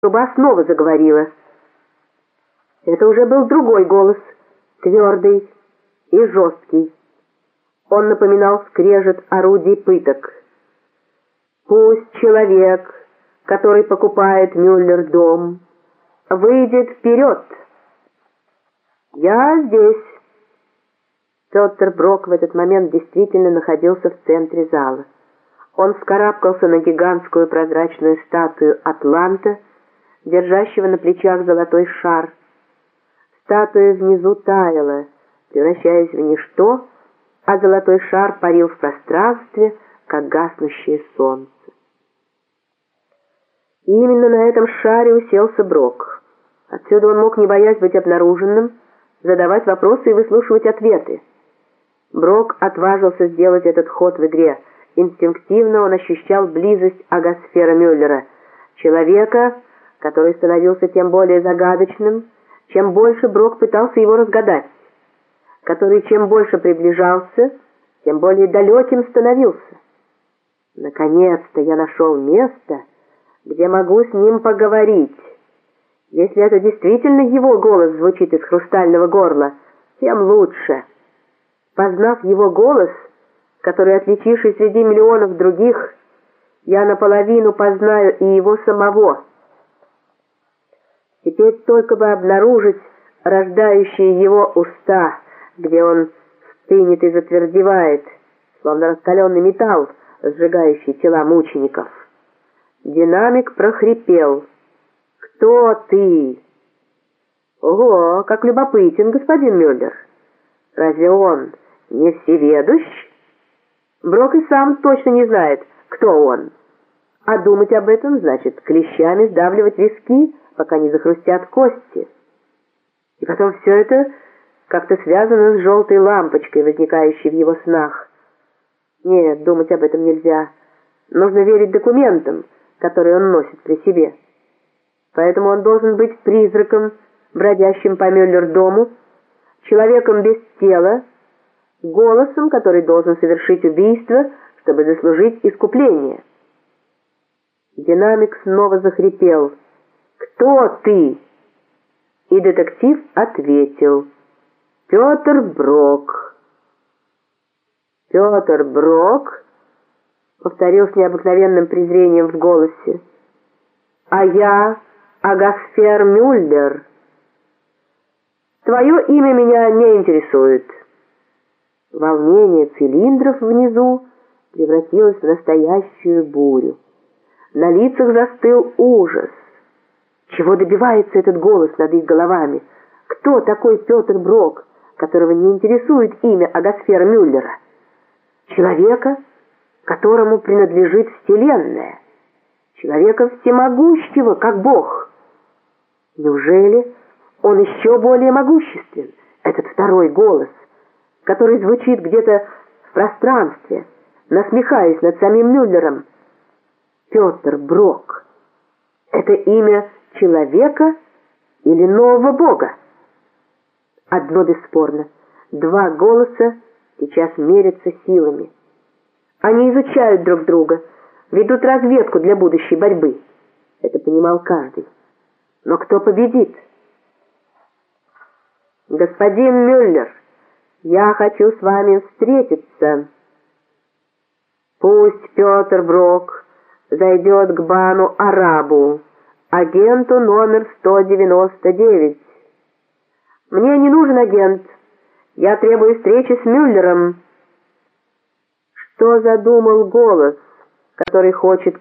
Труба снова заговорила. Это уже был другой голос, твердый и жесткий. Он напоминал скрежет орудий пыток. «Пусть человек, который покупает Мюллер дом, выйдет вперед. Я здесь». Петр Брок в этот момент действительно находился в центре зала. Он вскарабкался на гигантскую прозрачную статую Атланта, держащего на плечах золотой шар. Статуя внизу таяла, превращаясь в ничто, а золотой шар парил в пространстве, как гаснущее солнце. И именно на этом шаре уселся Брок. Отсюда он мог, не боясь быть обнаруженным, задавать вопросы и выслушивать ответы. Брок отважился сделать этот ход в игре. Инстинктивно он ощущал близость Агасфера Мюллера, человека, который становился тем более загадочным, чем больше Брок пытался его разгадать, который чем больше приближался, тем более далеким становился. Наконец-то я нашел место, где могу с ним поговорить. Если это действительно его голос звучит из хрустального горла, тем лучше. Познав его голос, который, отличивший среди миллионов других, я наполовину познаю и его самого — Теперь только бы обнаружить рождающие его уста, где он стынет и затвердевает, словно раскаленный металл, сжигающий тела мучеников. Динамик прохрипел. «Кто ты?» «Ого, как любопытен, господин Мюллер! Разве он не всеведущ?» Брок и сам точно не знает, кто он. А думать об этом значит клещами сдавливать виски, пока не захрустят кости. И потом все это как-то связано с желтой лампочкой, возникающей в его снах. Нет, думать об этом нельзя. Нужно верить документам, которые он носит при себе. Поэтому он должен быть призраком, бродящим по Мюллер-дому, человеком без тела, голосом, который должен совершить убийство, чтобы заслужить искупление. Динамик снова захрипел — «Кто ты?» И детектив ответил. «Петр Брок». «Петр Брок?» Повторил с необыкновенным презрением в голосе. «А я Агасфер Мюллер. Твое имя меня не интересует». Волнение цилиндров внизу превратилось в настоящую бурю. На лицах застыл ужас. Чего добивается этот голос над их головами? Кто такой Петр Брок, которого не интересует имя Агасфера Мюллера? Человека, которому принадлежит Вселенная. Человека всемогущего, как Бог. Неужели он еще более могуществен, этот второй голос, который звучит где-то в пространстве, насмехаясь над самим Мюллером? Петр Брок. Это имя человека или нового Бога? Одно бесспорно. Два голоса сейчас мерятся силами. Они изучают друг друга, ведут разведку для будущей борьбы. Это понимал каждый. Но кто победит? Господин Мюллер, я хочу с вами встретиться. Пусть Петр Брок зайдет к Бану Арабу агенту номер 199. Мне не нужен агент. Я требую встречи с Мюллером. Что задумал голос, который хочет купить?